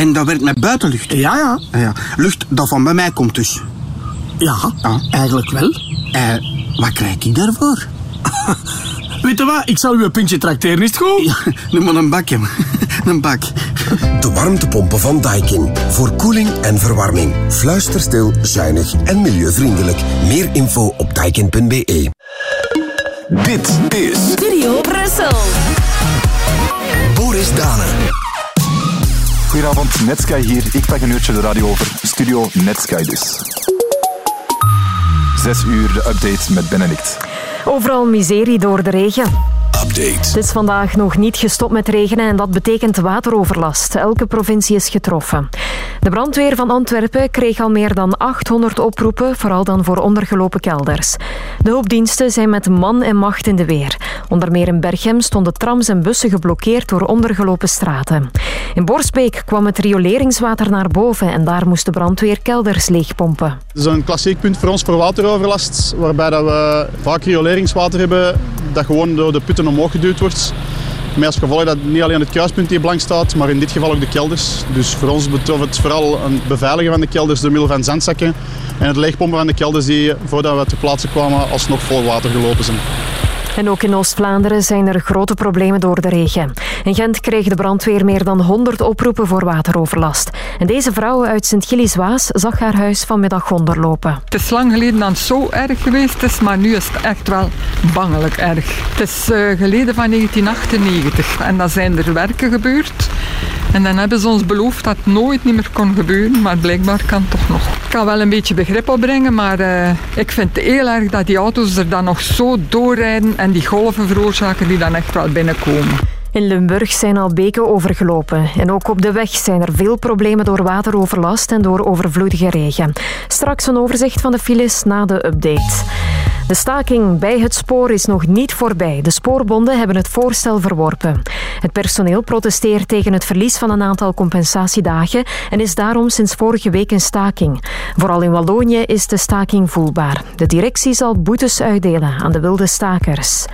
En dat werkt met buitenlucht? Ja, ja. Ah, ja. Lucht dat van bij mij komt dus? Ja, Ah. eigenlijk wel. Eh, wat krijg ik daarvoor? Weet je wat, ik zal u een pintje trakteren, is het goed? Ja, noem maar een bakje. een bak. De warmtepompen van Daikin. Voor koeling en verwarming. Fluisterstil, zuinig en milieuvriendelijk. Meer info op daikin.be. Dit is Studio Brussel. Boris Danen. Goedenavond, Netsky hier. Ik pak een uurtje de radio over. Studio Netsky dus. Zes uur de update met Benedict. Overal miserie door de regen. Update. Het is vandaag nog niet gestopt met regenen en dat betekent wateroverlast. Elke provincie is getroffen. De brandweer van Antwerpen kreeg al meer dan 800 oproepen, vooral dan voor ondergelopen kelders. De hulpdiensten zijn met man en macht in de weer. Onder meer in Berchem stonden trams en bussen geblokkeerd door ondergelopen straten. In Borsbeek kwam het rioleringswater naar boven en daar moest de brandweer kelders leegpompen. Het is een klassiek punt voor ons voor wateroverlast, waarbij dat we vaak rioleringswater hebben dat gewoon door de putten omhoog geduwd wordt. Met als gevolg dat niet alleen het kruispunt die blank staat, maar in dit geval ook de kelders. Dus voor ons betreft het vooral een beveiligen van de kelders door middel van zandzakken en het leegpompen van de kelders die voordat we ter plaatse kwamen alsnog vol water gelopen zijn. En ook in Oost-Vlaanderen zijn er grote problemen door de regen. In Gent kreeg de brandweer meer dan 100 oproepen voor wateroverlast. En deze vrouw uit Sint-Gilles-Waas zag haar huis vanmiddag onderlopen. Het is lang geleden dat het zo erg geweest is, maar nu is het echt wel bangelijk erg. Het is eh, geleden van 1998 en dan zijn er werken gebeurd. En dan hebben ze ons beloofd dat het nooit niet meer kon gebeuren, maar blijkbaar kan het toch nog. Ik kan wel een beetje begrip opbrengen, maar eh, ik vind het heel erg dat die auto's er dan nog zo doorrijden en die golven veroorzaken die dan echt wel binnenkomen. In Limburg zijn al beken overgelopen. En ook op de weg zijn er veel problemen door wateroverlast en door overvloedige regen. Straks een overzicht van de files na de update. De staking bij het spoor is nog niet voorbij. De spoorbonden hebben het voorstel verworpen. Het personeel protesteert tegen het verlies van een aantal compensatiedagen en is daarom sinds vorige week in staking. Vooral in Wallonië is de staking voelbaar. De directie zal boetes uitdelen aan de wilde stakers.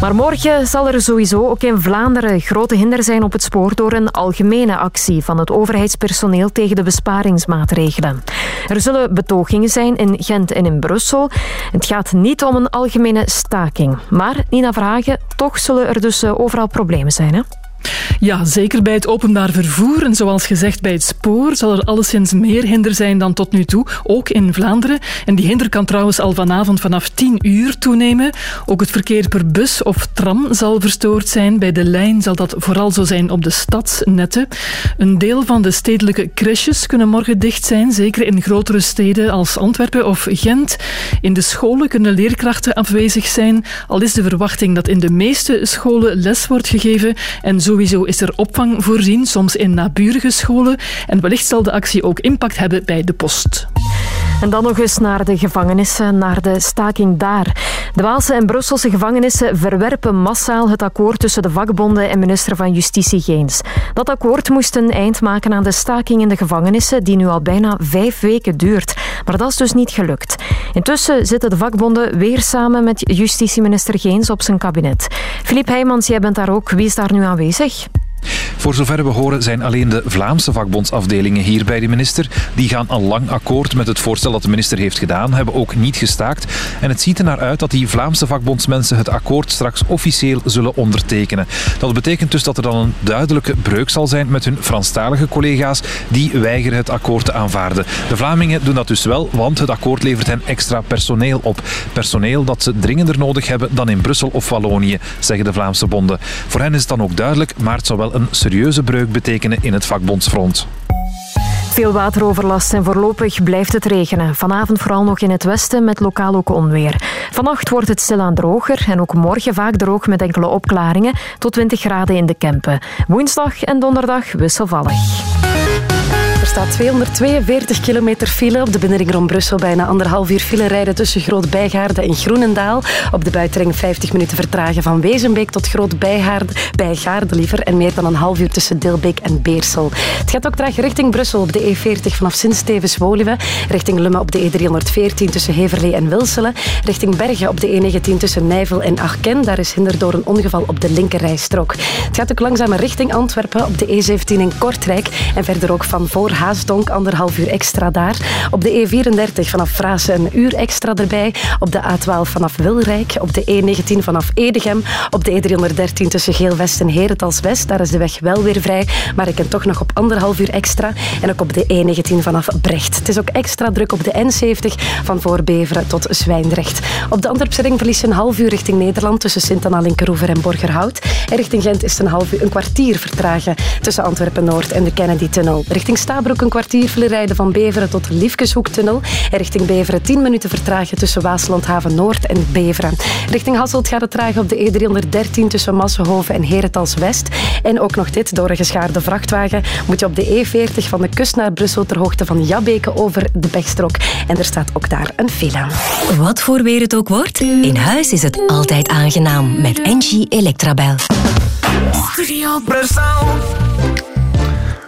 Maar morgen zal er sowieso ook in Vlaanderen grote hinder zijn op het spoor door een algemene actie van het overheidspersoneel tegen de besparingsmaatregelen. Er zullen betogingen zijn in Gent en in Brussel. Het gaat niet om een algemene staking. Maar Nina Vragen, toch zullen er dus eh, overal problemen zijn. Hè? Ja, zeker bij het openbaar vervoer. En zoals gezegd, bij het spoor zal er alleszins meer hinder zijn dan tot nu toe, ook in Vlaanderen. En die hinder kan trouwens al vanavond vanaf 10 uur toenemen. Ook het verkeer per bus of tram zal verstoord zijn. Bij de lijn zal dat vooral zo zijn op de stadsnetten. Een deel van de stedelijke crèches kunnen morgen dicht zijn, zeker in grotere steden als Antwerpen of Gent. In de scholen kunnen leerkrachten afwezig zijn, al is de verwachting dat in de meeste scholen les wordt gegeven en Sowieso is er opvang voorzien, soms in naburige scholen. En wellicht zal de actie ook impact hebben bij de post. En dan nog eens naar de gevangenissen, naar de staking daar. De Waalse en Brusselse gevangenissen verwerpen massaal het akkoord tussen de vakbonden en minister van Justitie Geens. Dat akkoord moest een eind maken aan de staking in de gevangenissen, die nu al bijna vijf weken duurt. Maar dat is dus niet gelukt. Intussen zitten de vakbonden weer samen met justitieminister Geens op zijn kabinet. Filip Heijmans, jij bent daar ook. Wie is daar nu aanwezig? Voor zover we horen zijn alleen de Vlaamse vakbondsafdelingen hier bij de minister. Die gaan al lang akkoord met het voorstel dat de minister heeft gedaan, hebben ook niet gestaakt. En het ziet er naar uit dat die Vlaamse vakbondsmensen het akkoord straks officieel zullen ondertekenen. Dat betekent dus dat er dan een duidelijke breuk zal zijn met hun Franstalige collega's die weigeren het akkoord te aanvaarden. De Vlamingen doen dat dus wel, want het akkoord levert hen extra personeel op. Personeel dat ze dringender nodig hebben dan in Brussel of Wallonië, zeggen de Vlaamse bonden. Voor hen is het dan ook duidelijk, maar het zou wel een serieuze breuk betekenen in het vakbondsfront. Veel wateroverlast en voorlopig blijft het regenen. Vanavond vooral nog in het westen met lokaal ook onweer. Vannacht wordt het stilaan droger en ook morgen vaak droog met enkele opklaringen tot 20 graden in de Kempen. Woensdag en donderdag wisselvallig. Er staat 242 kilometer file op de binnenring rond Brussel. Bijna anderhalf uur file rijden tussen Groot Bijgaarde en Groenendaal. Op de buitenring 50 minuten vertragen van Wezenbeek tot Groot Bijgaarde, Bijgaarde liever. En meer dan een half uur tussen Dilbeek en Beersel. Het gaat ook traag richting Brussel op de E40 vanaf Sint-Stevens-Woluwe. Richting Lumme op de E314 tussen Heverlee en Wilselen. Richting Bergen op de E19 tussen Nijvel en Arken. Daar is hinder door een ongeval op de linkerrijstrook. Het gaat ook langzamer richting Antwerpen op de E17 in Kortrijk. En verder ook van voor Haasdonk, anderhalf uur extra daar. Op de E34 vanaf Frasen een uur extra erbij. Op de A12 vanaf Wilrijk. Op de E19 vanaf Edegem. Op de E313 tussen Geel-West en Herentals-West. Daar is de weg wel weer vrij, maar ik ken toch nog op anderhalf uur extra. En ook op de E19 vanaf Brecht. Het is ook extra druk op de N70 van Voorbeveren tot Zwijndrecht. Op de Antwerpse ring verlies je een half uur richting Nederland tussen Sint-Anna, Linkeroever en Borgerhout. En richting Gent is het een half uur, een kwartier vertragen tussen Antwerpen-Noord en de Kennedy-tunnel. Richting Stabroek een kwartier rijden van Beveren tot de Liefkeshoektunnel. En richting Beveren 10 minuten vertragen tussen Waaslandhaven Noord en Beveren. Richting Hasselt gaat het tragen op de E313 tussen Massenhoven en Herentals West. En ook nog dit, door een geschaarde vrachtwagen moet je op de E40 van de kust naar Brussel ter hoogte van Jabbeke over de Pechstrook. En er staat ook daar een file. Wat voor weer het ook wordt, in huis is het altijd aangenaam met Engie Electrabel. Studio Brussel.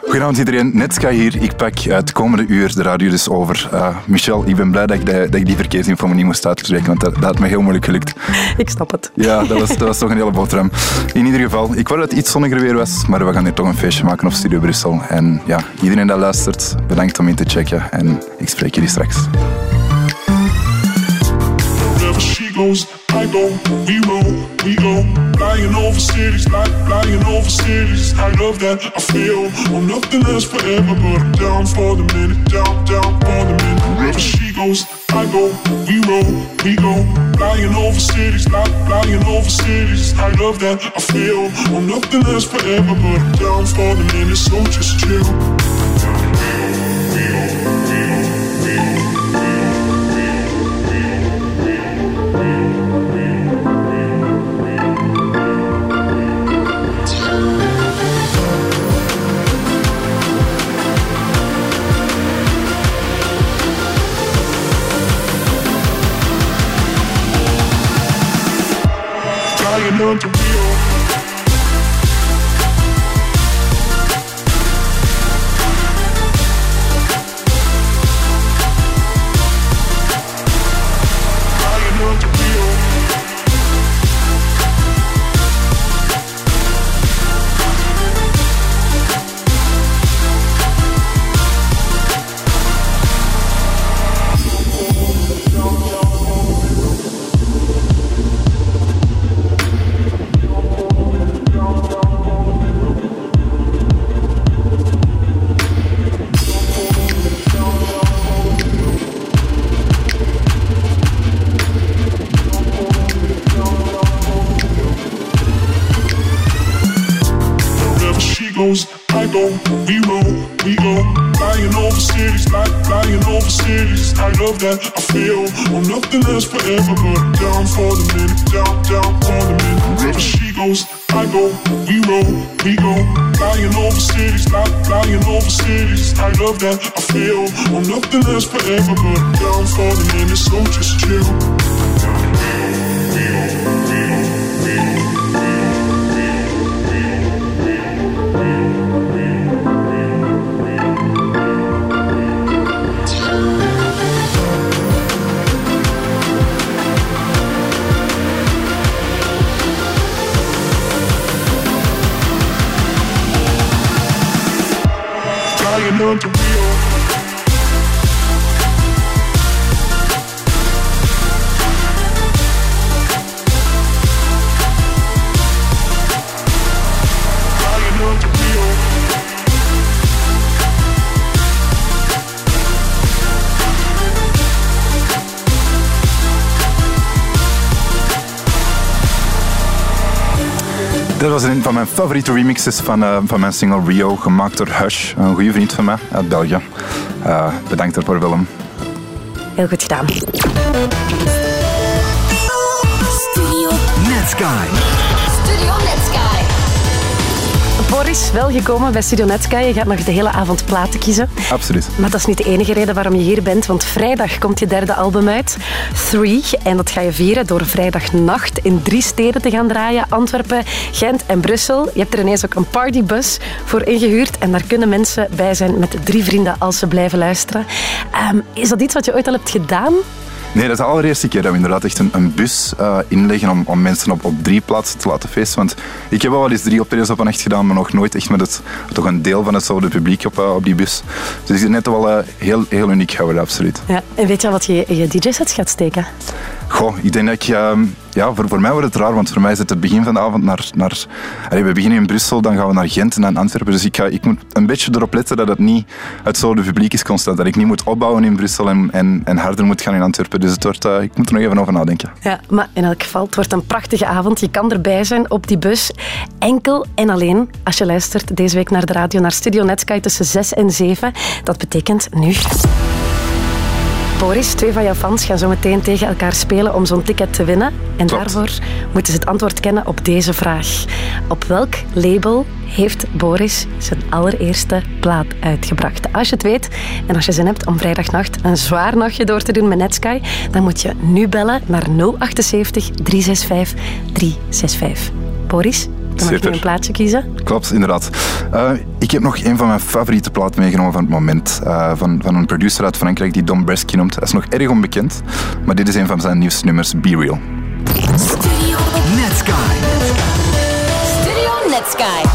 Goedenavond iedereen, Netska hier. Ik pak het komende uur de radio dus over. Uh, Michel, ik ben blij dat ik, dat ik die verkeersinfo niet moest uitspreken, want dat, dat had me heel moeilijk gelukt. Ik snap het. Ja, dat was, dat was toch een hele boterham. In ieder geval, ik wou dat het iets zonniger weer was, maar we gaan hier toch een feestje maken op Studio Brussel. En ja, iedereen dat luistert, bedankt om in te checken en ik spreek jullie straks. Goes, I go, we roll, we go. Flying over cities, like flying over cities. I love that, I feel. Well, nothing lasts forever, but I'm down for the minute, down, down for the minute. Wherever she goes, I go, we roll, we go. Flying over cities, like flying over cities. I love that, I feel. Well, nothing lasts forever, but I'm down for the minute, so just chill. learn to real. that never good. Mijn favoriete remixes van, uh, van mijn single Rio, gemaakt door Hush, een goede vriend van mij uit België. Uh, bedankt daarvoor, Willem. Heel goed gedaan. Studio Netsky. Boris, welgekomen bij Studio Netska. Je gaat nog de hele avond platen kiezen. Absoluut. Maar dat is niet de enige reden waarom je hier bent, want vrijdag komt je derde album uit, Three. En dat ga je vieren door vrijdagnacht in drie steden te gaan draaien. Antwerpen, Gent en Brussel. Je hebt er ineens ook een partybus voor ingehuurd. En daar kunnen mensen bij zijn met drie vrienden als ze blijven luisteren. Ehm, is dat iets wat je ooit al hebt gedaan? Nee, dat is de allereerste keer dat we inderdaad echt een, een bus uh, inleggen om, om mensen op, op drie plaatsen te laten feesten. Want ik heb wel eens drie optredens op een echt gedaan, maar nog nooit echt met het, toch een deel van hetzelfde publiek op, uh, op die bus. Dus ik is net wel uh, heel, heel uniek gehouden, absoluut. Ja. En weet je wat je je DJ-set gaat steken? Goh, ik denk dat ik... Ja, voor, voor mij wordt het raar, want voor mij is het het begin van de avond naar... naar we beginnen in Brussel, dan gaan we naar Gent en naar Antwerpen. Dus ik, ga, ik moet een beetje erop letten dat het niet hetzelfde publiek is constant. Dat ik niet moet opbouwen in Brussel en, en, harder moet gaan in Antwerpen. Dus het wordt, uh, ik moet er nog even over nadenken. Ja, maar in elk geval, het wordt een prachtige avond. Je kan erbij zijn op die bus. Enkel en alleen als je luistert deze week naar de radio, naar Studio Netsky tussen 6 en 7. Dat betekent nu... Boris, twee van jouw fans gaan zo meteen tegen elkaar spelen om zo'n ticket te winnen. En Klopt. daarvoor moeten ze het antwoord kennen op deze vraag. Op welk label heeft Boris zijn allereerste plaat uitgebracht? Als je het weet en als je zin hebt om vrijdagnacht een zwaar nachtje door te doen met Netsky, dan moet je nu bellen naar 078 365 365. Boris, dan mag je een plaatje kiezen. Klopt, inderdaad. Uh, ik heb nog een van mijn favoriete platen meegenomen van het moment. Uh, van, van een producer uit Frankrijk die Don Bresky noemt. Hij is nog erg onbekend, maar dit is een van zijn nieuwste nummers, Be Real. Studio Netsky. Studio Netsky.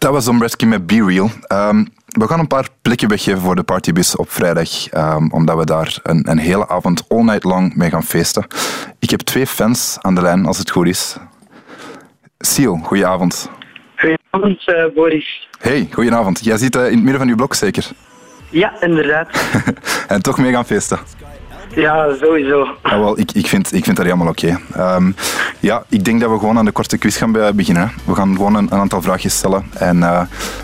Dat was Ombreski met Be Real. Ehm, we gaan een paar plekken weggeven voor de partybus op vrijdag, ehm, omdat we daar een, een hele avond all night long mee gaan feesten. Ik heb twee fans aan de lijn, als het goed is. Seal, goedenavond. Goedenavond, eh, Boris. Hey, goedenavond. Jij zit eh, in het midden van je blok zeker? Ja, inderdaad. en toch mee gaan feesten? Ja, sowieso. Ja, wel, ik, ik, vind, ik vind dat helemaal oké. Ehm, ja, ik denk dat we gewoon aan de korte quiz gaan be- beginnen. We gaan gewoon een, een aantal vraagjes stellen. En eh,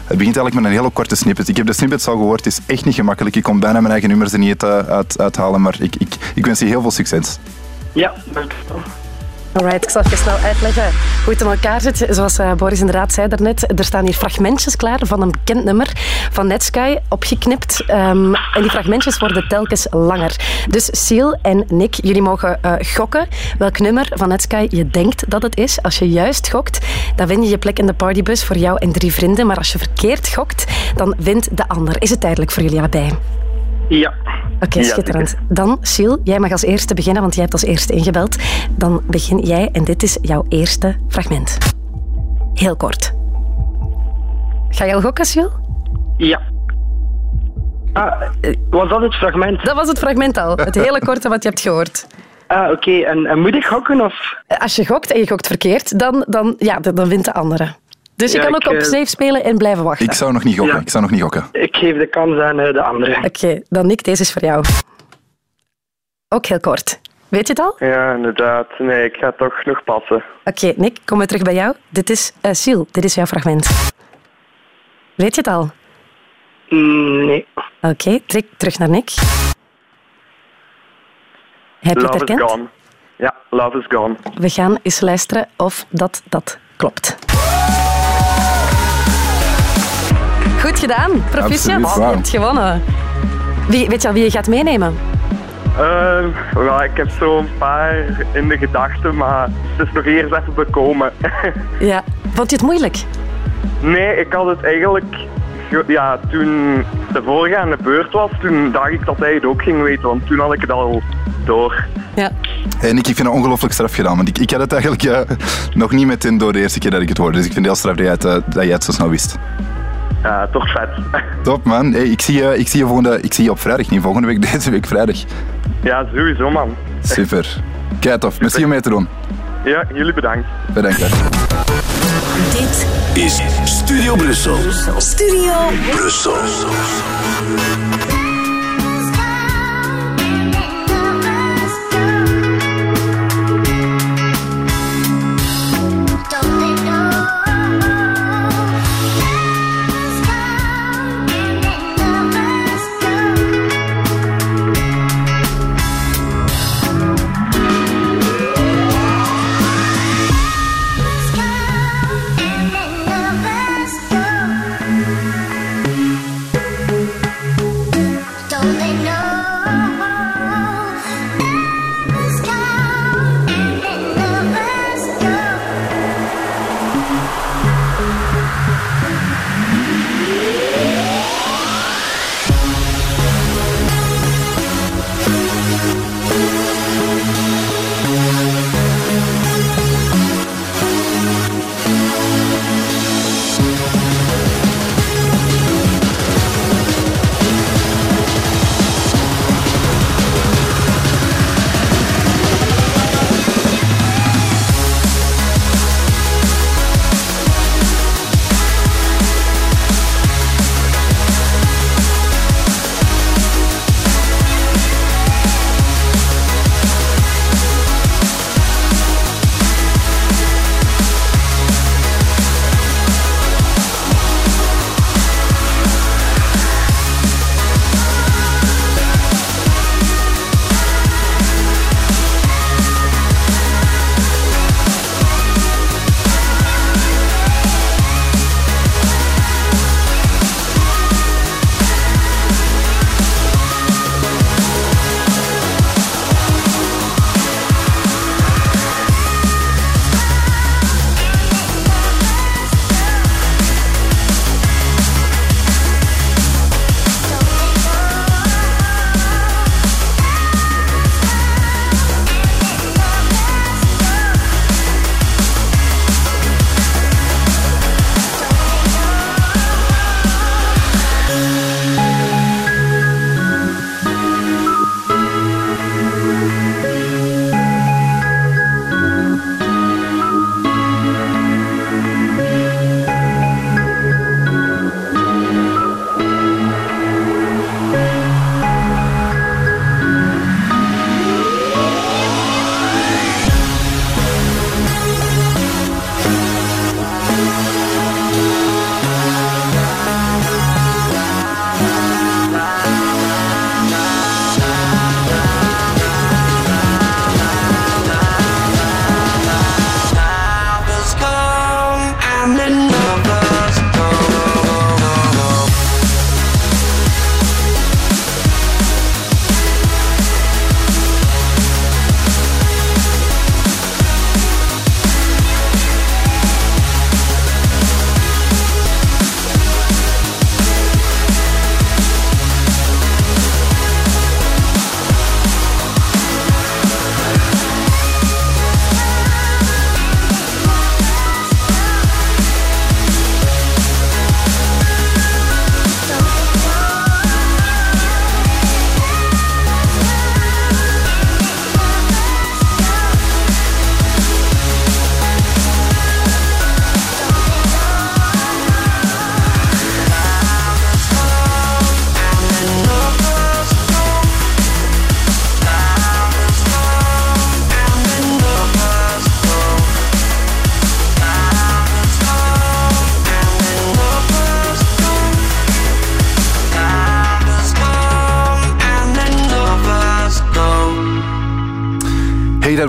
het begint eigenlijk met een hele korte snippet. Ik heb de snippets al gehoord, het is echt niet gemakkelijk. Ik kon bijna mijn eigen nummers er niet uit, uit, uithalen, maar ik, ik, ik wens je heel veel succes. Ja, dankjewel. Alright, ik zal even snel uitleggen hoe het in elkaar zit. Zoals eh, Boris inderdaad zei daarnet, er staan hier fragmentjes klaar van een bekend nummer van Netsky, opgeknipt. Ehm, en die fragmentjes worden telkens langer. Dus Seal en Nick, jullie mogen eh, gokken welk nummer van Netsky je denkt dat het is. Als je juist gokt, dan win je je plek in de partybus voor jou en drie vrienden. Maar als je verkeerd gokt, dan wint de ander. Is het tijdelijk voor jullie allebei? Ja. Oké, Ja, schitterend. zeker. Dan, Sil, jij mag als eerste beginnen, want jij hebt als eerste ingebeld. Dan begin jij en dit is jouw eerste fragment. Heel kort. Ga je al gokken, Sil? Ja. Ah, was dat het fragment? Dat was het fragment al. Het hele korte wat je hebt gehoord. Ah, oké. En, en moet ik gokken of? Als je gokt en je gokt verkeerd, dan, dan, ja, dan dan wint de andere. Dus je Ja, kan ook ik, op eh, safe spelen en blijven wachten. Ik zou nog niet gokken. Ja. Ik zou nog niet gokken. Ik geef de kans aan eh, de andere. Oké, dan Nick, deze is voor jou. Ook heel kort. Weet je het al? Ja, inderdaad. Nee, ik ga toch nog passen. Oké, Nick, kom weer terug bij jou. Dit is uh, Sil, dit is jouw fragment. Weet je het al? nee. Oké, terug, terug naar Nick. Heb je het Love is herkend? gone. Ja, love is gone. We gaan eens luisteren of dat, dat klopt. Goed gedaan, proficiat. Absoluut, Je hebt gewonnen. Wie, weet je al wie je gaat meenemen? Eh, wel, ik heb zo een paar in de gedachten, maar het is nog eerst even bekomen. Ja. Vond je het moeilijk? nee, ik had het eigenlijk... ge- Ja, toen de voorgaande beurt was, toen dacht ik dat hij het ook ging weten, want toen had ik het al door. Ja. Hey, Nick, ik vind het ongelooflijk straf gedaan. Want ik, ik had het eigenlijk eh, nog niet meteen door de eerste keer dat ik het hoorde. Dus ik vind het heel straf dat jij het, eh, dat jij het zo snel wist. Ja, toch vet. Top man. Hey, ik, zie je, ik, zie je volgende, ik zie je op vrijdag, niet volgende week, deze week vrijdag. Ja, sowieso man. Super. Kijk tof. Merci om mee te doen. Ja, jullie bedankt. Bedankt. hè. Dit is Studio Brussel. Studio Brussel.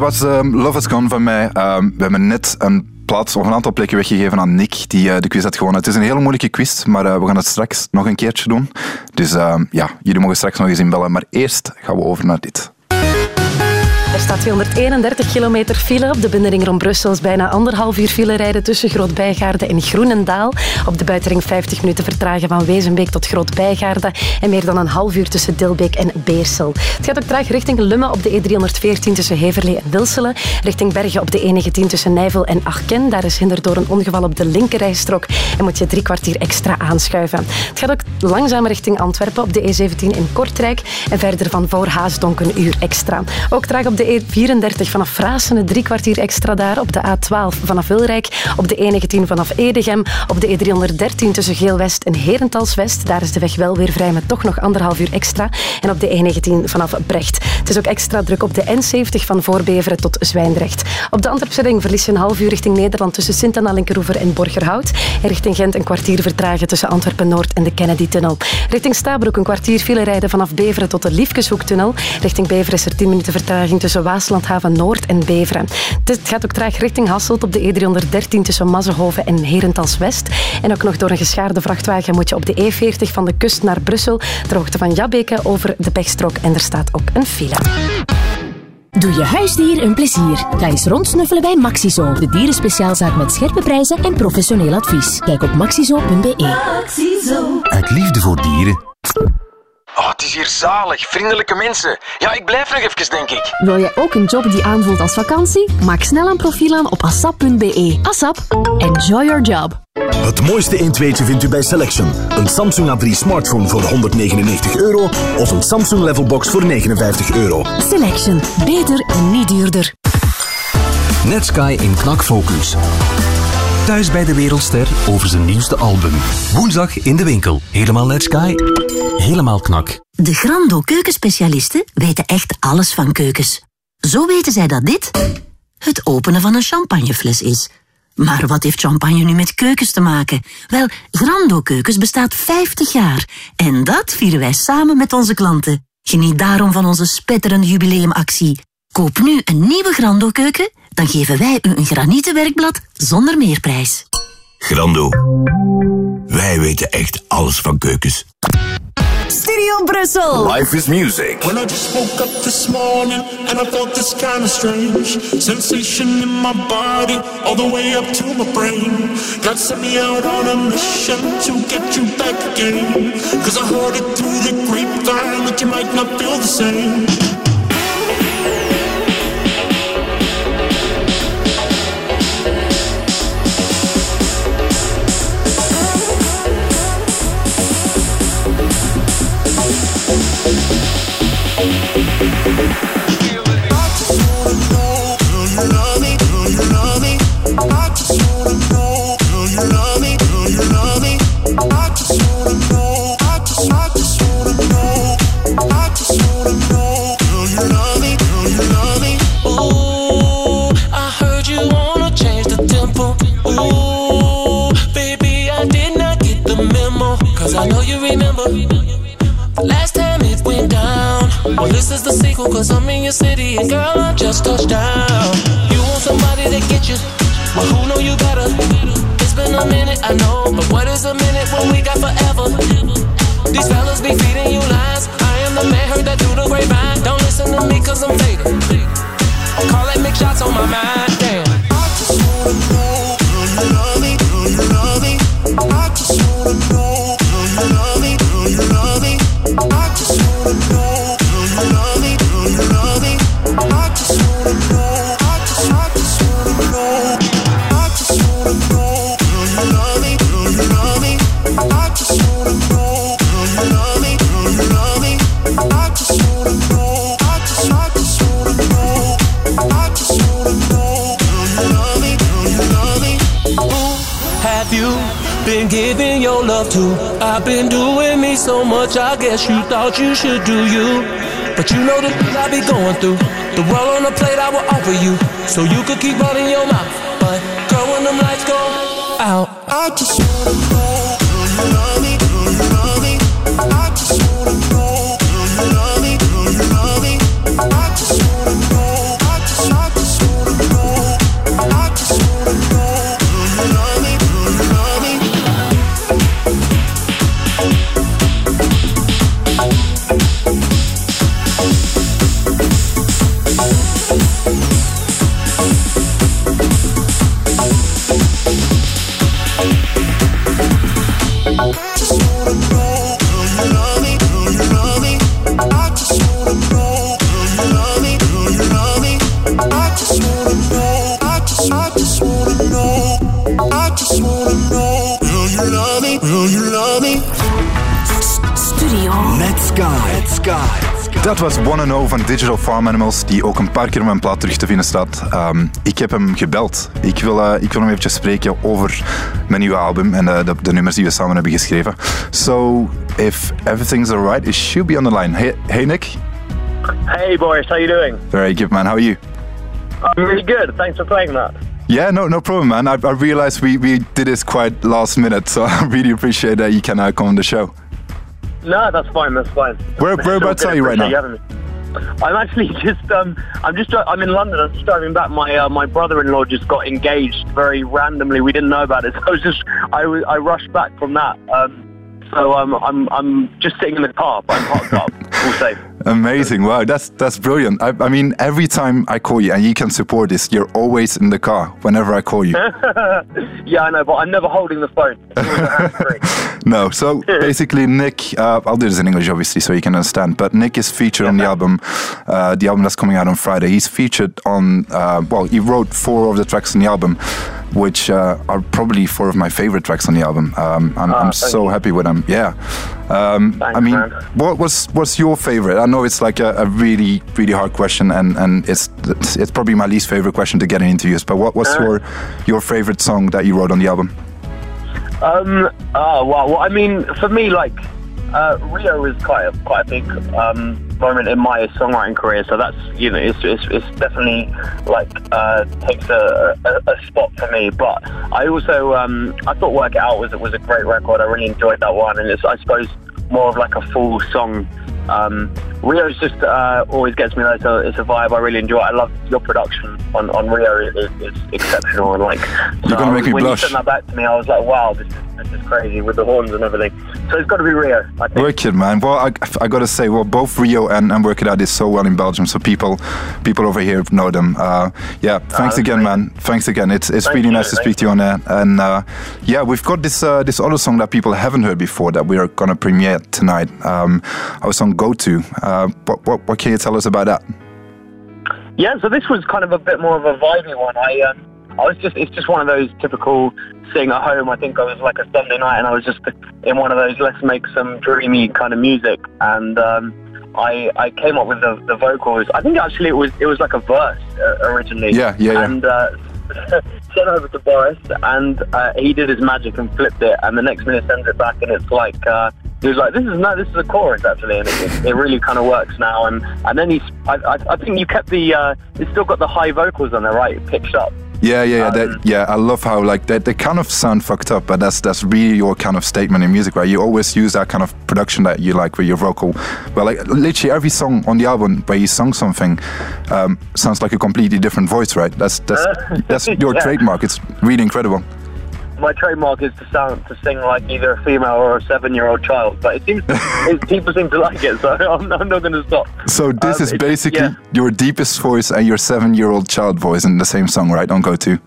Was ehm, Love Has Gone van mij. Ehm, we hebben net een plaats of een aantal plekken weggegeven aan Nick, die eh, de quiz had gewonnen. Het is een hele moeilijke quiz, maar eh, we gaan het straks nog een keertje doen. Dus ehm, ja, jullie mogen straks nog eens inbellen. Maar eerst gaan we over naar dit. Er staat 231 kilometer file op de binnenring rond Brussel. is bijna anderhalf uur file rijden tussen Groot-Bijgaarde en Groenendaal. Op de buitenring 50 minuten vertragen van Wezenbeek tot Groot-Bijgaarde. En meer dan een half uur tussen Dilbeek en Beersel. Het gaat ook traag richting Lummen op de E314 tussen Heverlee en Wilselen. Richting Bergen op de E19 tussen Nijvel en Achken. Daar is hinder door een ongeval op de linkerrijstrook. En moet je drie kwartier extra aanschuiven. Het gaat ook langzaam richting Antwerpen op de E17 in Kortrijk. En verder van Voorhaasdonk een uur extra. Ook traag op de E34 vanaf Fraassen, drie kwartier extra daar. Op de A12 vanaf Wilrijk. Op de E19 vanaf Edegem. Op de E313 tussen Geel-West en Herentals-West. Daar is de weg wel weer vrij, met toch nog anderhalf uur extra. En op de E19 vanaf Brecht. Het is ook extra druk op de N70 van Voorbeveren tot Zwijndrecht. Op de Antwerpse verlies je een half uur richting Nederland tussen Sint-Anna, Linkeroever en Borgerhout. En richting Gent een kwartier vertragen tussen Antwerpen-Noord en de Kennedy-tunnel. Richting Stabroek een kwartier file rijden vanaf Beveren tot de Liefkeshoektunnel. Richting Beveren is er 10 minuten vertraging tussen Waaslandhaven Noord en Beveren. Het gaat ook traag richting Hasselt op de E313 tussen Mazzenhoven en Herentals West. En ook nog door een geschaarde vrachtwagen moet je op de E40 van de kust naar Brussel, ter hoogte van Jabbeke, over de pechstrook. En er staat ook een file. Doe je huisdier een plezier. Ga eens rondsnuffelen bij Maxizo, de dierenspeciaalzaak met scherpe prijzen en professioneel advies. Kijk op maxizo.be. Uit liefde voor dieren. Oh, het is hier zalig. Vriendelijke mensen. Ja, ik blijf nog even, denk ik. Wil jij ook een job die aanvoelt als vakantie? Maak snel een profiel aan op asap.be. Asap, enjoy your job. Het mooiste 1 2 vindt u bij Selection. Een Samsung A3 smartphone voor 199 euro of een Samsung Levelbox voor 59 euro. Selection. Beter en niet duurder. Netsky in knakfocus. Thuis bij de wereldster over zijn nieuwste album. Woensdag in de winkel. Helemaal Netsky, helemaal knak. De Grando keukenspecialisten weten echt alles van keukens. Zo weten zij dat dit het openen van een champagnefles is. Maar wat heeft champagne nu met keukens te maken? Wel, Grando Keukens bestaat 50 jaar. En dat vieren wij samen met onze klanten. Geniet daarom van onze spetterende jubileumactie. Koop nu een nieuwe Grando keuken, dan geven wij u een granieten werkblad zonder meerprijs. Grando. Wij weten echt alles van keukens. Studio Brussel. Life is music. When I just woke up this morning and I felt this kind of strange sensation in my body, all the way up to my brain. God sent me out on a mission to get you back again. Cause I heard it through the grapevine that you might not feel the same. Cause I'm in your city, and girl, I just touched down. You want somebody to get you? Well, who know you better? It's been a minute, I know, but what is a minute when we got forever? These fellas be feeding you lies. I am the man, heard that through the grapevine. Don't listen to me, cause I'm faded. Call it make shots on my mind, damn. I've been doing me so much, I guess you thought you should do you. But you know the things I be going through. The world on the plate I will offer you. So you could keep running your mouth. But girl, when them lights go out, I just wanna know. Was Know van Digital Farm Animals, die ook een paar keer op mijn plaat terug te vinden staat. Ehm, ik heb hem gebeld. Ik wil, eh, ik wil hem eventjes spreken over mijn nieuwe album en eh, de, de nummers die we samen hebben geschreven. So, if everything's alright, it should be on the line. Hey, hey Nick. Hey boys, how you doing? Very good, man. How are you? I'm really good. Thanks for playing that. Yeah, no, no problem, man. I, I realized we, we did this quite last minute, so I really appreciate that you can uh, come on the show. No, that's fine. That's fine. Where- whereabouts are you right now? me. I'm actually just um, I'm just I'm in London. I'm just driving back. My uh, my brother-in-law just got engaged very randomly. We didn't know about it. So I was just I I rushed back from that. Um, so um, I'm I'm just sitting in the car, but I'm parked up, all safe. Amazing! Wow, that's that's brilliant. I, I mean, every time I call you, and you can support this, you're always in the car whenever I call you. yeah, I know, but I'm never holding the phone. It's always a hands-free. No, so basically, Nick, uh, I'll do this in English, obviously, so you can understand. But Nick is featured on the album, uh, the album that's coming out on Friday. He's featured on, uh, well, he wrote four of the tracks on the album, which uh, are probably four of my favorite tracks on the album. Um, I'm, Ah, I'm so you. happy with them. Yeah. Um, I mean, man. what was what's your favorite? I know it's like a, a really really hard question, and, and it's it's probably my least favorite question to get in interviews. But what was Uh. your your favorite song that you wrote on the album? Um. Oh wow. Well, I mean, for me, like uh, Rio is quite a quite a big um, moment in my songwriting career. So that's you know, it's it's, it's definitely like uh, takes a, a, a spot for me. But I also um, I thought Work It Out was it was a great record. I really enjoyed that one, and it's I suppose more of like a full song. Um, Rio's just uh, always gets me. It's a, it's a vibe I really enjoy. I love your production on, on Rio is, is exceptional and like. You're gonna make me when blush. you sent that back to me, I was like, wow, this is this is crazy with the horns and everything. So it's got to be Rio. I think. Wicked man. Well, I, I gotta say, well, both Rio and, and Work It Out is so well in Belgium, so people people over here know them. Uh, yeah, thanks that's again, man. Thanks again. It's it's Thank really you, nice to thank speak to you on there. And uh, yeah, we've got this uh, this other song that people haven't heard before that we are gonna premiere tonight. Um, our song "Go To." Uh, what, what what can you tell us about that? Yeah, so this was kind of a bit more of a vibey one. I um, I was just it's just one of those typical sitting at home. I think I was like a Sunday night, and I was just in one of those let's make some dreamy kind of music, and um, I I came up with the, the vocals. I think actually it was it was like a verse uh, originally. Yeah, yeah, yeah. And uh, sent over to Boris, and uh, he did his magic and flipped it, and the next minute sends it back, and it's like. Uh, he was like, "This is no, this is a chorus actually, and it, it, really kind of works now." And and then he's, I, I, I think you kept the, uh, it's still got the high vocals on there, right? Pitched up. Yeah, yeah, yeah. That, yeah, I love how like they, they kind of sound fucked up, but that's that's really your kind of statement in music, right? You always use that kind of production that you like with your vocal. Well, like literally every song on the album where you sung something um, sounds like a completely different voice, right? That's that's that's your Yeah. trademark. It's really incredible. My trademark is to sound to sing like either a female or a seven-year-old child, but it seems it, people seem to like it, so I'm, I'm not going to stop. So this Um, is basically yeah. your deepest voice and your seven-year-old child voice in the same song, right? On Go To.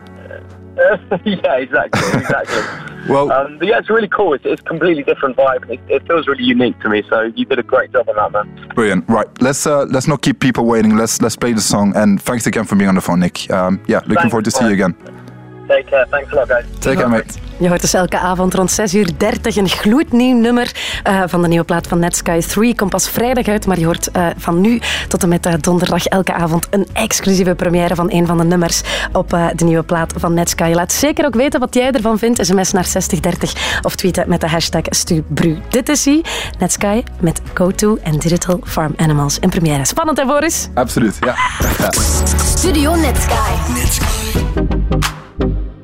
yeah, exactly, exactly. Well, um, but yeah, it's really cool. It's, it's a completely different vibe. It, it feels really unique to me. So you did a great job on that, man. Brilliant. Right, let's uh, let's not keep people waiting. Let's let's play the song. And thanks again for being on the phone, Nick. Um, yeah, looking Thanks, forward to see you again. Take care. Thanks a lot, guys. Take care, mate. Je hoort dus elke avond rond 6 uur 30 een gloednieuw nummer eh, van de nieuwe plaat van Netsky 3. Komt pas vrijdag uit, maar je hoort eh, van nu tot en met eh, donderdag elke avond een exclusieve première van een van de nummers op eh, de nieuwe plaat van Netsky. Laat zeker ook weten wat jij ervan vindt. SMS naar 6030 of tweeten met de hashtag StuBru. Dit is hij, Netsky met GoTo en Digital Farm Animals in première. Spannend hè, Boris? Absoluut, ja. ja. Studio Netsky.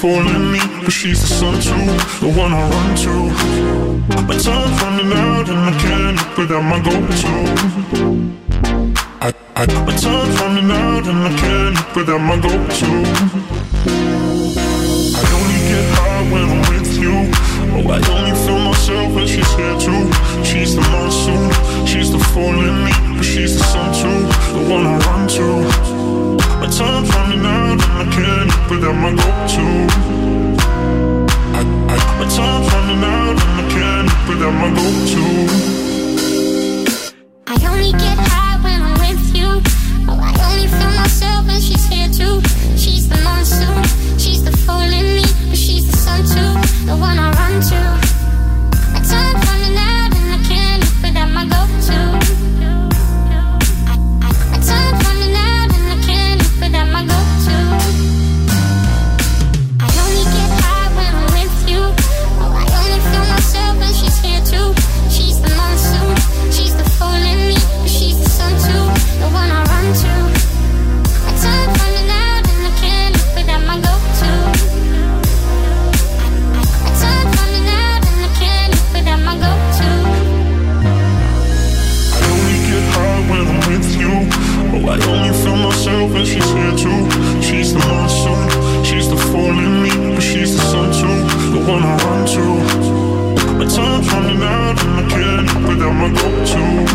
falling me, but she's the sun too, the one I run to. My tongue running out and I can't live without my go-to. I, I, my tongue running out and I can't live without my go-to. I only get high when I'm with you. Oh, I only feel myself when she's here too. She's the monsoon, she's the me, but she's the sun too, the one I run to. My time's running out and I can't eat without my go-to. My time's running out and I can't eat without my go-to. I to.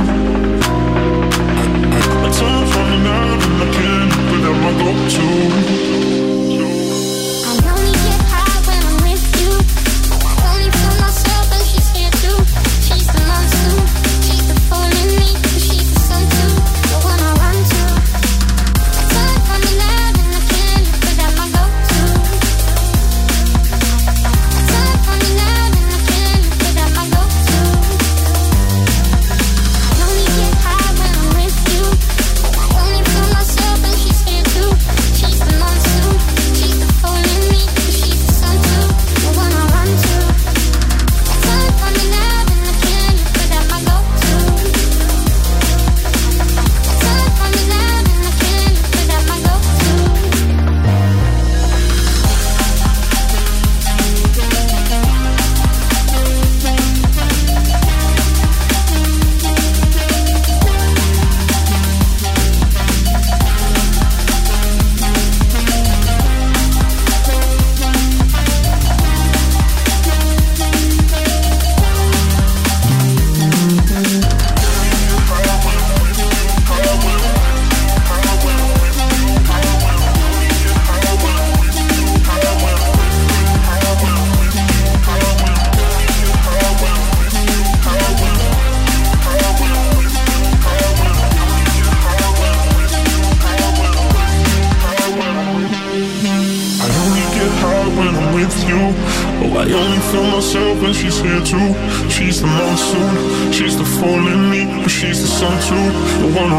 Turn from the now and I can't without my go to.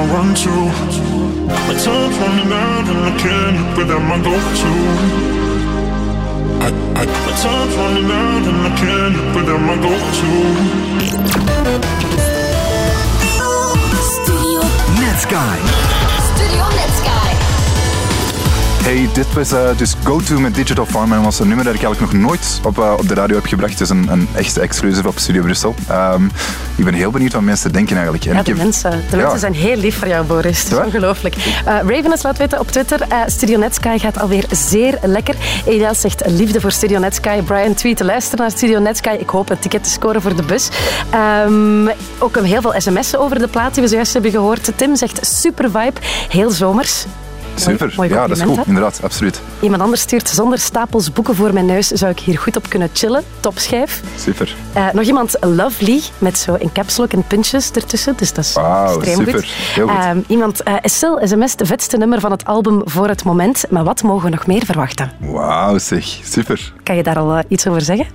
I run to. My time's running out and I can't live without my go-to. I, I, my time's running out and I can't live without my go-to. Netsky. Studio Netsky. Hey, dit was eh, dus Go-To met Digital Farm. En dat was een nummer dat ik eigenlijk nog nooit op, eh, op de radio heb gebracht. Is een, een echte exclusive op Studio Brussel. Ehm, ik ben heel benieuwd wat mensen denken eigenlijk. En Ja, de heb- mensen, de Ja. mensen zijn heel lief voor jou, Boris. Het is ongelooflijk. Eh, Raven has laat weten op Twitter, eh, Studio Netsky gaat alweer zeer lekker. Elias zegt liefde voor Studio Netsky. Brian tweet, luister naar Studio Netsky. Ik hoop een ticket te scoren voor de bus. Ehm, ook heel veel sms'en over de plaat die we zojuist hebben gehoord. Tim zegt super vibe, heel zomers. Super, mooi ja, dat is goed, hè? inderdaad, absoluut. Iemand anders stuurt zonder stapels boeken voor mijn neus zou ik hier goed op kunnen chillen. Topschijf. Super. Eh, nog iemand, Lovely, met zo een caps lock en puntjes ertussen. Dus dat is extreem super. goed. Heel goed. Ehm, iemand, eh Estelle, sms, het vetste nummer van het album voor het moment. Maar wat mogen we nog meer verwachten? Wauw, zeg. Super. Kan je daar al eh, iets over zeggen?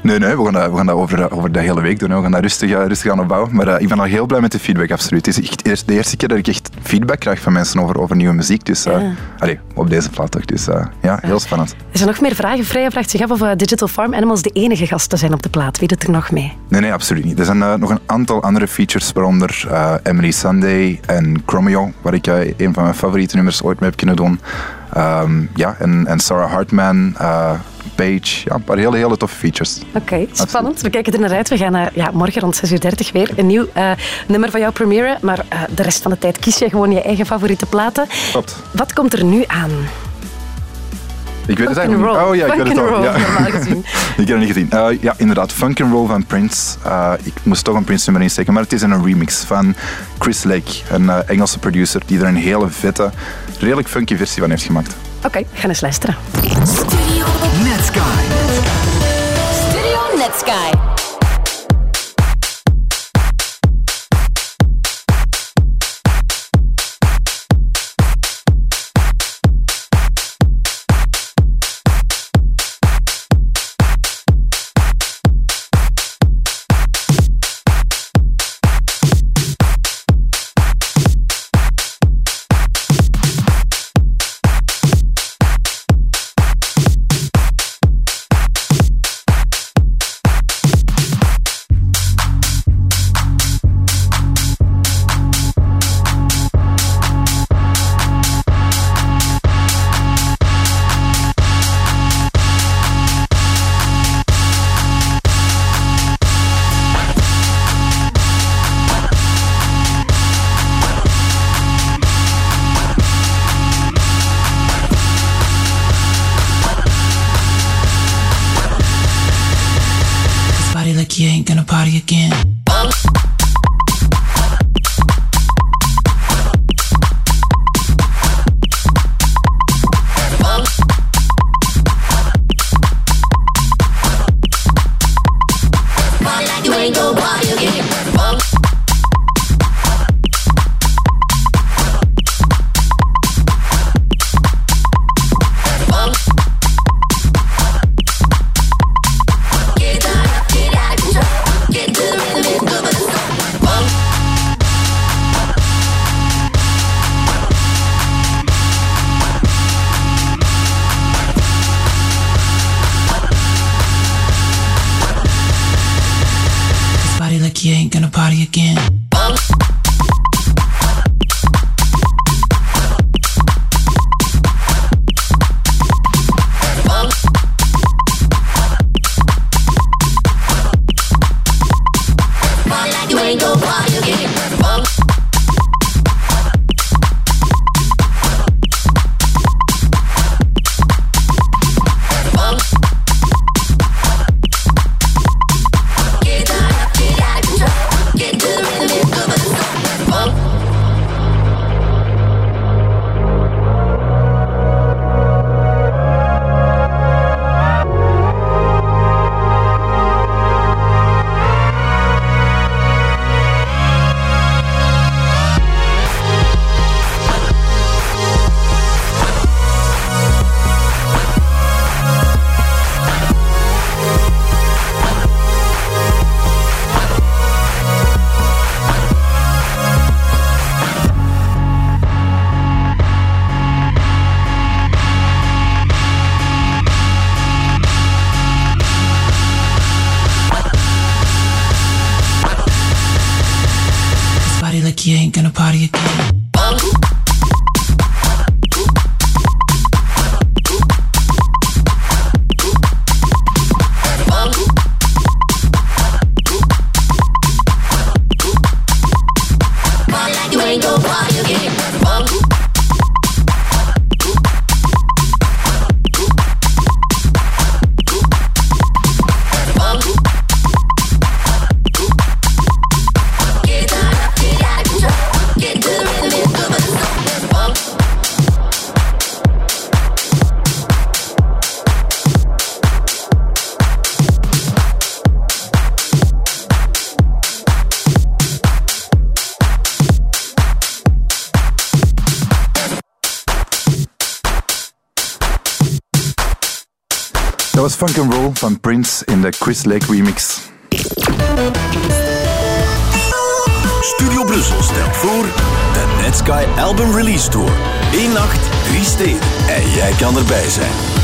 Nee, nee, we gaan dat, we gaan dat over, over de hele week doen. hè. We gaan dat rustig, rustig aan opbouwen. Maar ik ben al heel blij met de feedback, absoluut. Het is echt de eerste keer dat ik echt feedback krijg van mensen over, over nieuwe muziek. Dus eh, Ja. allee, op deze plaat toch. Dus eh, ja, heel spannend. Er zijn nog meer vragen. Freya vraagt zich af of eh, Digital Farm Animals de enige gasten zijn op de plaat. Wie doet er nog mee? Nee, nee, absoluut niet. Er zijn nog een aantal andere features, waaronder Emily Sunday en Chromeo, waar ik een van mijn favoriete nummers ooit mee heb kunnen doen. Ehm, ja, en, en Sarah Hartman, eh, Page, ja, een paar hele, hele toffe features. Oké, spannend. We kijken er naar uit. We gaan eh, ja, morgen rond 6.30 uur weer een nieuw eh, nummer van jou premieren. Maar de rest van de tijd kies je gewoon je eigen favoriete platen. Klopt. Wat komt er nu aan? Ik weet het eigenlijk niet. Oh ja, ik weet het al. Ja. ik heb het niet gezien. Ja, inderdaad. Funk and Roll van Prince. Ik moest toch een Prince nummer insteken, maar het is een remix van Chris Lake, een Engelse producer die er een hele vette, redelijk funky versie van heeft gemaakt. Oké, we gaan eens luisteren. Studio Netsky. Studio Netsky. Was Funk and Roll van Prince in de Chris Lake remix. Studio Brussel stelt voor de Netsky Album Release Tour. Eén nacht, drie steden. En jij kan erbij zijn.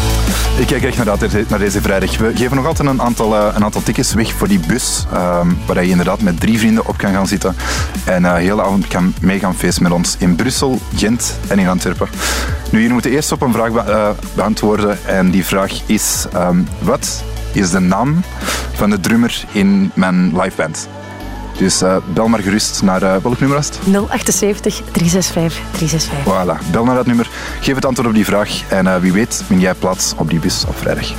Ik kijk echt naar, naar deze vrijdag. We geven nog altijd een aantal, eh, een aantal tickets weg voor die bus. ehm, waar je inderdaad met drie vrienden op kan gaan zitten. En eh, heel de avond kan mee gaan feesten met ons in Brussel, Gent en in Antwerpen. Nu, jullie moeten eerst op een vraag be- eh, beantwoorden. En die vraag is: ehm, wat is de naam van de drummer in mijn liveband? Dus eh, bel maar gerust naar uh, welk nummer was het? 078 365 365. Voilà, bel naar dat nummer, geef het antwoord op die vraag en eh, wie weet win jij plaats op die bus op vrijdag.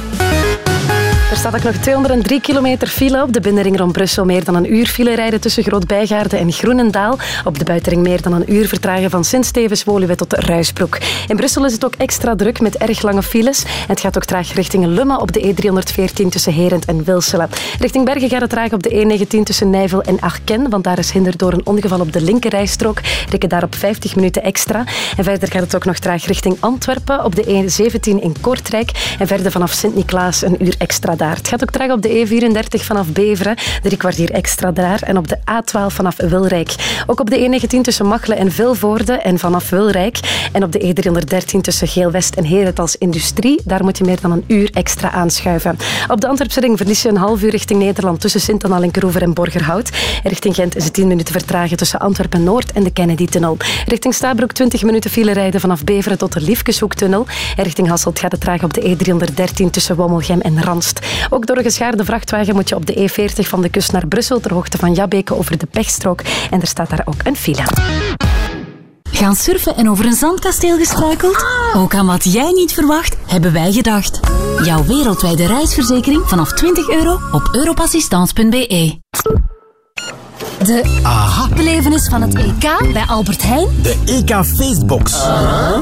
Er staat ook nog 203 kilometer file op de binnenring rond Brussel. Meer dan een uur file rijden tussen Groot-Bijgaarden en Groenendaal. Op de buitenring meer dan een uur vertragen van Sint-Stevens-Woluwe tot Ruisbroek. In Brussel is het ook extra druk met erg lange files. Het gaat ook traag richting Lummen op de E314 tussen Herent en Wilselen. Richting Bergen gaat het traag op de E19 tussen Nijvel en Arken, want daar is hinder door een ongeval op de linkerrijstrook. Reken daarop 50 minuten extra. En verder gaat het ook nog traag richting Antwerpen op de E17 in Kortrijk. En verder vanaf Sint-Niklaas een uur extra Het gaat ook traag op de E34 vanaf Beveren, drie kwartier extra daar. En op de A12 vanaf Wilrijk. Ook op de E19 tussen Machelen en Vilvoorde en vanaf Wilrijk. En op de E313 tussen Geel-West en Herentals Industrie. Daar moet je meer dan een uur extra aanschuiven. Op de Antwerpse ring verlies je een half uur richting Nederland tussen Sint-Anal en Kroever en Borgerhout. Richting Gent is het 10 minuten vertragen tussen Antwerpen Noord en de Kennedy-tunnel. Richting Stabroek 20 minuten file rijden vanaf Beveren tot de Liefkeshoektunnel. En richting Hasselt gaat het traag op de E313 tussen Wommelgem en Ranst. Ook door een geschaarde vrachtwagen moet je op de E40 van de kust naar Brussel ter hoogte van Jabbeke over de pechstrook. En er staat daar ook een file. Gaan surfen en over een zandkasteel gestruikeld? Ook aan wat jij niet verwacht, hebben wij gedacht. Jouw wereldwijde reisverzekering vanaf 20 euro op europassistance.be. De belevenis van het EK bij Albert Heijn. De EK Feestbox.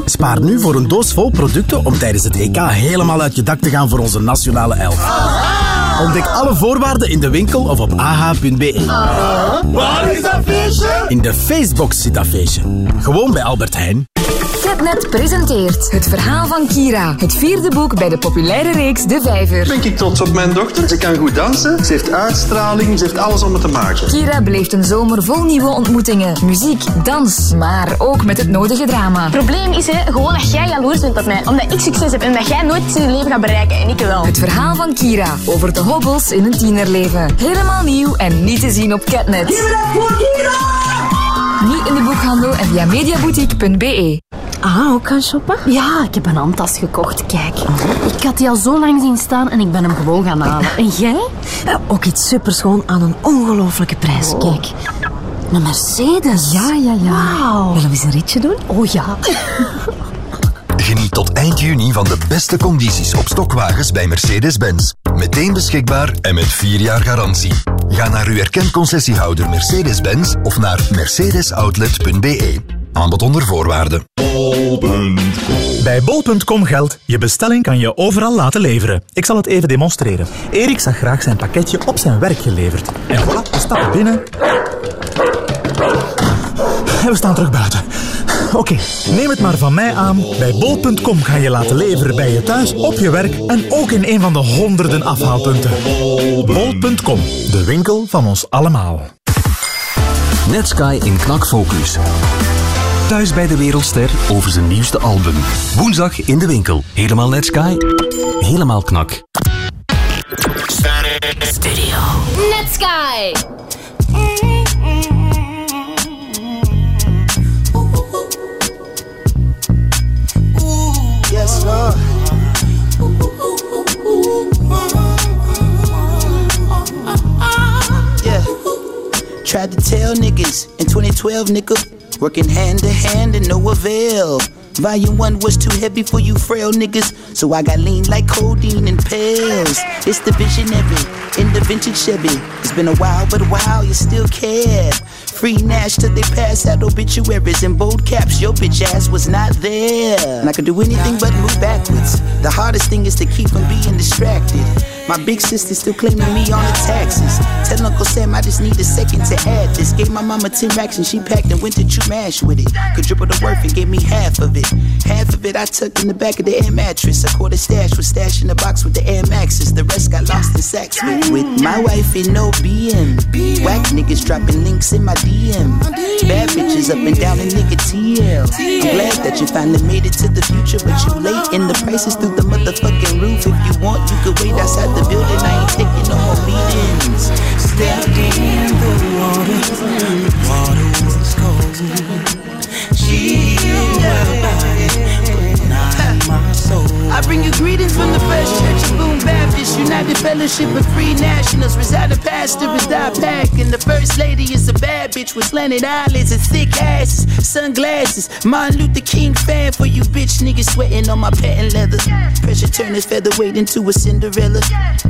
Spaar nu voor een doos vol producten om tijdens het EK helemaal uit je dak te gaan voor onze nationale elf. Ontdek alle voorwaarden in de winkel of op ah.be. Waar is dat feestje? In de Feestbox zit dat feestje. Gewoon bij Albert Heijn. Catnet presenteert Het Verhaal van Kira. Het vierde boek bij de populaire reeks De Vijver. Ben ik trots op mijn dochter? Ze kan goed dansen, ze heeft uitstraling, ze heeft alles om het te maken. Kira beleeft een zomer vol nieuwe ontmoetingen. Muziek, dans, maar ook met het nodige drama. Het probleem is hè, gewoon dat jij jaloers bent op mij. Omdat ik succes heb en dat jij nooit in je leven gaat bereiken en ik wel. Het verhaal van Kira over de hobbels in een tienerleven. Helemaal nieuw en niet te zien op Catnet. Nu in de boekhandel en via mediaboutique.be. Ah, ook gaan shoppen? Ja, ik heb een handtas gekocht. Kijk, ik had die al zo lang zien staan en ik ben hem gewoon gaan halen. En jij? ook iets superschoon aan een ongelofelijke prijs. Kijk, een Mercedes. Ja, ja, ja. Willen we eens een ritje doen? Oh ja. Geniet tot eind juni van de beste condities op stokwagens bij Mercedes-Benz. Meteen beschikbaar en met 4 jaar garantie. Ga naar uw erkend concessiehouder Mercedes-Benz of naar mercedesoutlet.be. Aanbod onder voorwaarden. Bij bol.com geldt, je bestelling kan je overal laten leveren. Ik zal het even demonstreren. Erik zag graag zijn pakketje op zijn werk geleverd. En voilà, we stappen binnen. En we staan terug buiten. Oké, neem het maar van mij aan. Bij bol.com ga je laten leveren bij je thuis, op je werk en ook in een van de honderden afhaalpunten. Bol.com, de winkel van ons allemaal. Netsky in knakfocus. Thuis bij de wereldster over zijn nieuwste album. Woensdag in de winkel. Helemaal Netsky, helemaal knak. Studio. Netsky. Yeah. Tried to tell niggas in 2012, nigga. Working hand to hand and no avail. Volume 1 was too heavy for you frail niggas, so I got lean like codeine and pills. It's the visionary in the vintage Chevy. It's been a while, but wow, you still care. Free Nash till they pass out obituaries in bold caps. Your bitch ass was not there. And I could do anything but move backwards. The hardest thing is to keep from being distracted. My big sister still claiming me on the taxes. Tell Uncle Sam I just need a second to add this. Gave my mama 10 racks and she packed and went to chew mash with it. Could triple the worth and gave me half of it. Half of it I tucked in the back of the air mattress. A quarter stash was stashed in the box with the air maxes. The rest got lost in sacks with, with my wife in no BM. Whack niggas dropping links in my DM. Bad bitches up and down in nigga TL. I'm glad that you finally made it to the future, but you late in the prices through the motherfucking roof. If you want, you could wait outside the building. I ain't taking no more meetings. Stepped in the water, the water was cold. She my body, but not my soul. I bring you greetings from the First Church of Boom United Fellowship of Free Nationals. Residing pastor is die pack, and the first lady is a bad bitch with slanted eyelids and thick asses, sunglasses. Martin Luther King fan for you bitch niggas sweating on my patent leather. Pressure turn this featherweight into a Cinderella.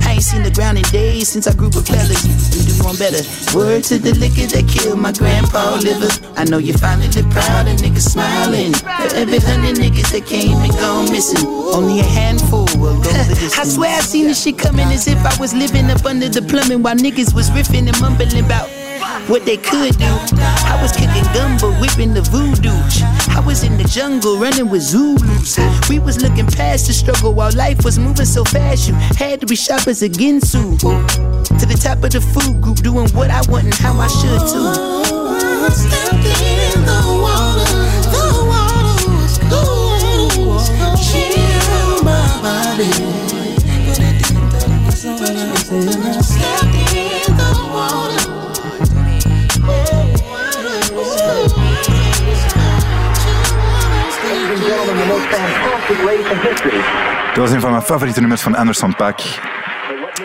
I ain't seen the ground in days since I grew with fellas. We do one better. Word to the liquor that killed my grandpa liver. I know you finally proud and niggas smiling. For every hundred niggas that came and gone missing, only a handful will go the distance. I swear I seen this shit coming as if I was living up under the plumbing while niggas was riffing and mumbling about what they could do. I was kicking gumbo, whipping the voodoo. I was in the jungle running with Zulus. We was looking past the struggle while life was moving so fast. You had to be sharp as a Ginsu. To the top of the food group, doing what I want and how I should too. Dat was een van mijn favoriete nummers van Anderson Paak.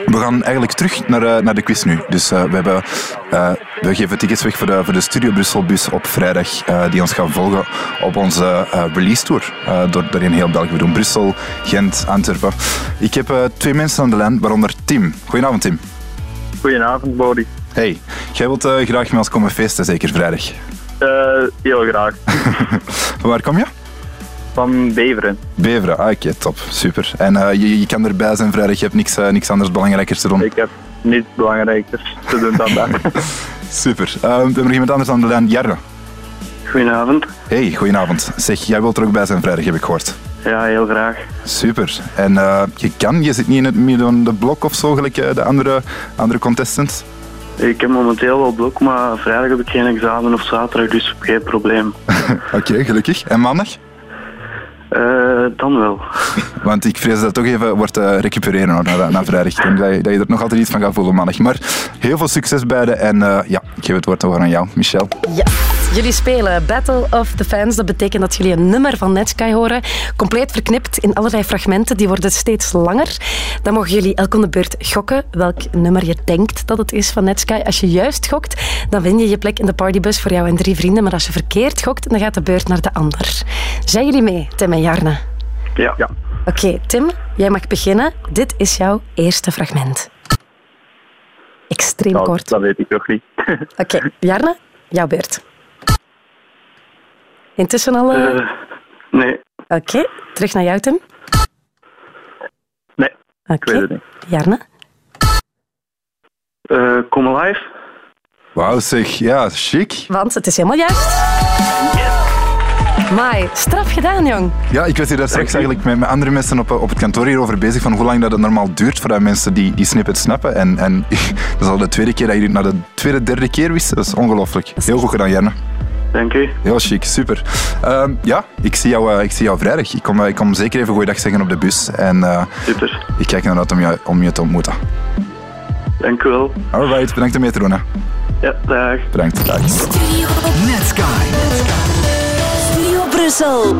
We gaan eigenlijk terug naar, eh, naar de quiz nu. Dus eh, we, hebben, eh, we geven tickets weg voor de, voor de Studio Brussel bus op vrijdag, die ons gaan volgen op onze release tour door, door in heel België. We doen Brussel, Gent, Antwerpen. Ik heb twee mensen aan de lijn, waaronder Tim. Goedenavond, Tim. Goedenavond, Bodie. Hey, jij wilt graag met ons komen feesten, zeker vrijdag? Heel graag. Waar kom je? Van Beveren. Beveren, ah, oké, top, super. En eh, je, je kan erbij zijn vrijdag, je hebt niks, eh, niks anders belangrijkers te doen. Ik heb niets belangrijkers te doen dan dat. Super. Eh, we hebben nog iemand anders aan de lijn, Jarre. Goedenavond. Hey, goedenavond. Zeg, jij wilt er ook bij zijn vrijdag, heb ik gehoord. Ja, heel graag. Super. En eh, je kan, je zit niet in het midden van de blok of zo, gelijk de andere, andere contestants. Ik heb momenteel wel blok, maar vrijdag heb ik geen examen of zaterdag, dus geen probleem. Oké, gelukkig. En maandag? Eh, dan wel. Want ik vrees dat het toch even wordt eh, recupereren hoor, na, na vrijdag. Ik denk dat je, dat je er nog altijd iets van gaat voelen maandag. Maar heel veel succes beiden. En eh, ja, ik geef het woord over aan jou, Michel. Ja, jullie spelen Battle of the Fans. Dat betekent dat jullie een nummer van Netsky horen. Compleet verknipt in allerlei fragmenten. Die worden steeds langer. Dan mogen jullie elk om de beurt gokken welk nummer je denkt dat het is van Netsky. Als je juist gokt, dan win je je plek in de partybus voor jou en drie vrienden. Maar als je verkeerd gokt, dan gaat de beurt naar de ander. Zijn jullie mee, Tim en Jarne? Ja. ja. Oké, Tim, jij mag beginnen. Dit is jouw eerste fragment. Extreem Nou, kort. Dat weet ik nog niet. Oké, Jarne, jouw beurt. Intussen al... eh, Eh, nee, Oké, terug naar jou, Tim. nee. Oké, Ik weet het niet. Jarne. Eh, Come Alive? Wauw zeg, ja, chic. Want het is helemaal juist. Mai, straf gedaan, jong. Ja, ik was hier daar straks eigenlijk met, andere mensen op, op het kantoor hierover bezig van hoe lang dat het normaal duurt voordat mensen die, die snippet snappen. En, en dat is al de tweede keer dat je het na de tweede, derde keer wist. Dat is ongelooflijk. Heel goed gedaan, Jarne. Dank u. Heel chic, super. Ehm, ja, ik zie, jou, eh, ik zie jou vrijdag. Ik kom, eh, ik kom zeker even goeiedag zeggen op de bus. En eh, Super. ik kijk naar uit om je, om je te ontmoeten. Dank u wel. Alright, bedankt om mee te doen. Hè. Ja, dag. Bedankt, dag. Netsky. Studio Brussel.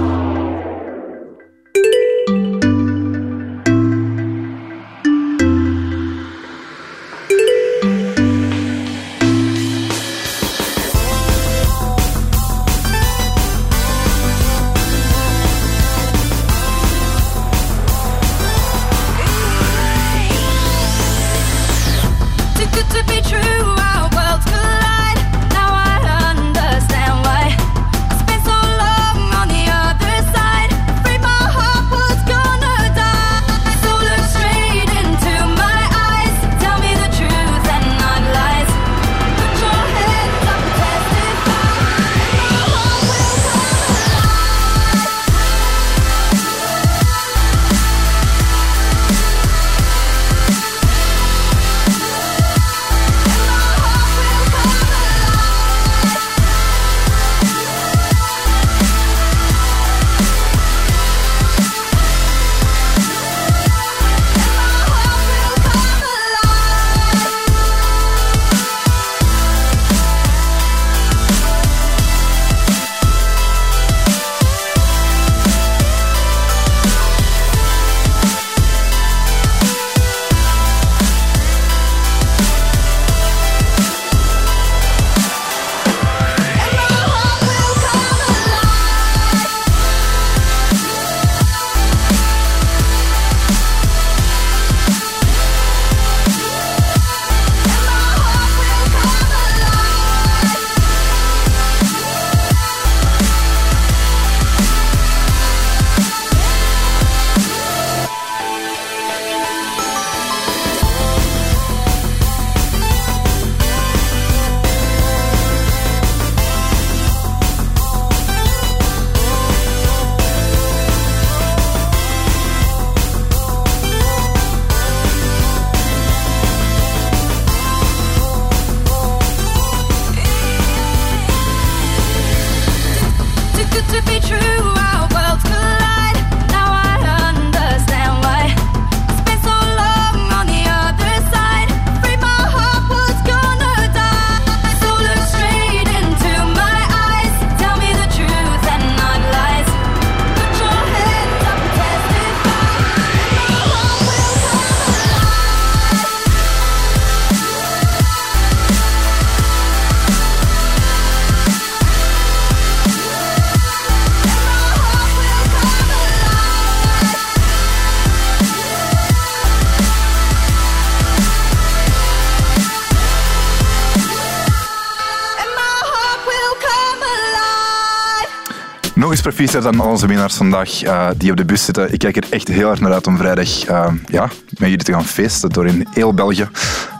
Dan al onze winnaars vandaag eh, die op de bus zitten. Ik kijk er echt heel erg naar uit om vrijdag eh, ja, met jullie te gaan feesten door in heel België.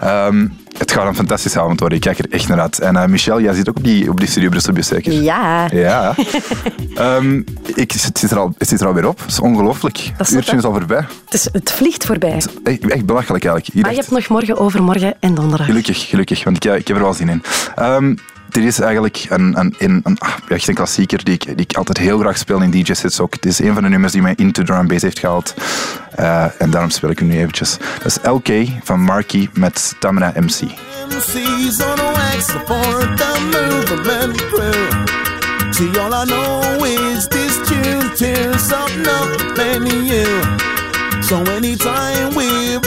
Ehm, het gaat een fantastische avond worden. Ik kijk er echt naar uit. En eh, Michel, jij zit ook op die, op die Studio zeker? Ja. Ja. Ehm, ik, het, zit er al, het zit er alweer op. Het is ongelooflijk. Het uurtje is al voorbij. Het, is, het vliegt voorbij. Echt, echt belachelijk eigenlijk. Hier Maar je echt- hebt nog morgen, overmorgen en donderdag. Gelukkig, gelukkig, want ik, ik heb er wel zin in. Ehm er is eigenlijk een, een, een, een, ah, echt een klassieker die ik, die ik altijd heel graag speel in DJ-sets ook. Het is een van de nummers die mij into drum and bass heeft gehaald. Eh, en daarom speel ik hem nu eventjes. Dat is LK van Marky met Tamara MC. MC's on a wax support the movement crew. See, all I know is this tune tears up in you. So anytime we're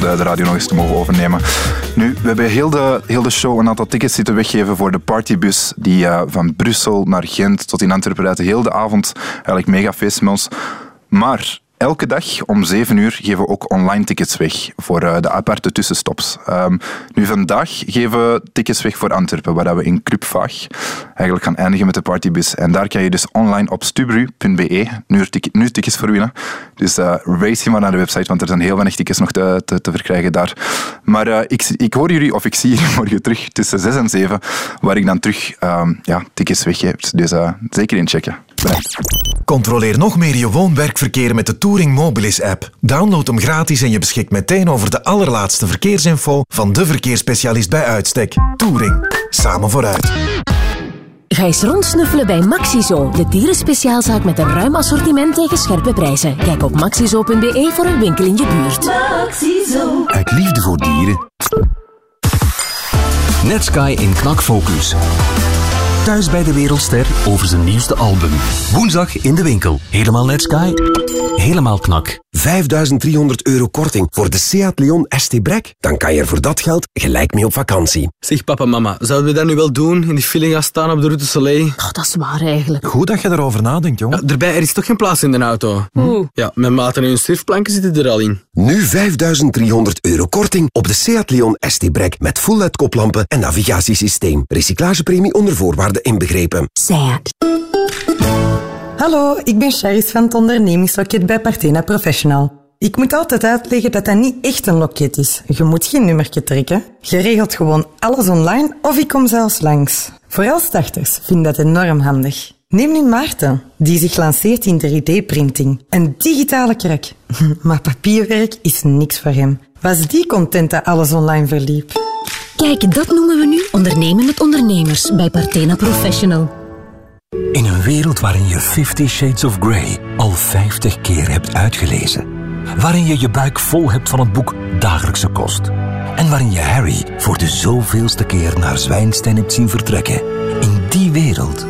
de, de radio nog eens te mogen overnemen. Nu, we hebben heel de, heel de show een aantal tickets zitten weggeven voor de partybus die eh, van Brussel naar Gent tot in Antwerpen rijdt. Heel de avond eigenlijk mega feest. Maar elke dag om 7 uur geven we ook online tickets weg voor eh, de aparte tussenstops. Ehm, nu, vandaag geven we tickets weg voor Antwerpen, waar we in Club eigenlijk gaan eindigen met de partybus. En daar kan je dus online op stubru.be nu, nu tickets voor winnen. Dus eh race je maar naar de website, want er zijn heel weinig tickets nog te, te, verkrijgen daar. Maar eh, ik, ik hoor jullie, of ik zie jullie morgen terug tussen 6 en 7, waar ik dan terug ehm, ja, tickets weggeef. Dus eh, zeker inchecken. Bedankt. Controleer nog meer je woon-werkverkeer met de Touring Mobilis app. Download hem gratis en je beschikt meteen over de allerlaatste verkeersinfo van de verkeersspecialist bij uitstek. Touring. Samen vooruit. Ga eens rondsnuffelen bij Maxizo, de dierenspeciaalzaak met een ruim assortiment tegen scherpe prijzen. Kijk op maxizo.be voor een winkel in je buurt. Maxizo. Uit liefde voor dieren. Netsky in Knakfocus. Thuis bij de wereldster over zijn nieuwste album. Woensdag in de winkel. Helemaal Netsky, helemaal knak. 5300 euro korting voor de Seat Leon ST Brek? Dan kan je er voor dat geld gelijk mee op vakantie. Zeg papa, mama, zouden we dat nu wel doen? In die file gaan staan op de route Soleil? Oh, dat is waar eigenlijk. Goed dat je erover nadenkt, jongen. Ja, erbij, er is toch geen plaats in de auto? Oeh. Ja, mijn maten en hun stiftplanken zitten er al in. Nu 5300 euro korting op de Seat Leon ST Brek met full LED koplampen en navigatiesysteem. Recyclagepremie onder voorwaarden inbegrepen. Seat. Hallo, ik ben Charis van het ondernemingsloket bij Partena Professional. Ik moet altijd uitleggen dat dat niet echt een loket is. Je moet geen nummertje trekken. Je regelt gewoon alles online of ik kom zelfs langs. Vooral starters vinden dat enorm handig. Neem nu Maarten, die zich lanceert in 3D-printing. Een digitale krak. Maar papierwerk is niks voor hem. Was die content dat alles online verliep? Kijk, dat noemen we nu ondernemen met ondernemers bij Partena Professional. In een wereld waarin je Fifty Shades of Grey al 50 keer hebt uitgelezen. Waarin je je buik vol hebt van het boek Dagelijkse Kost. En waarin je Harry voor de zoveelste keer naar Zwijnstein hebt zien vertrekken. In die wereld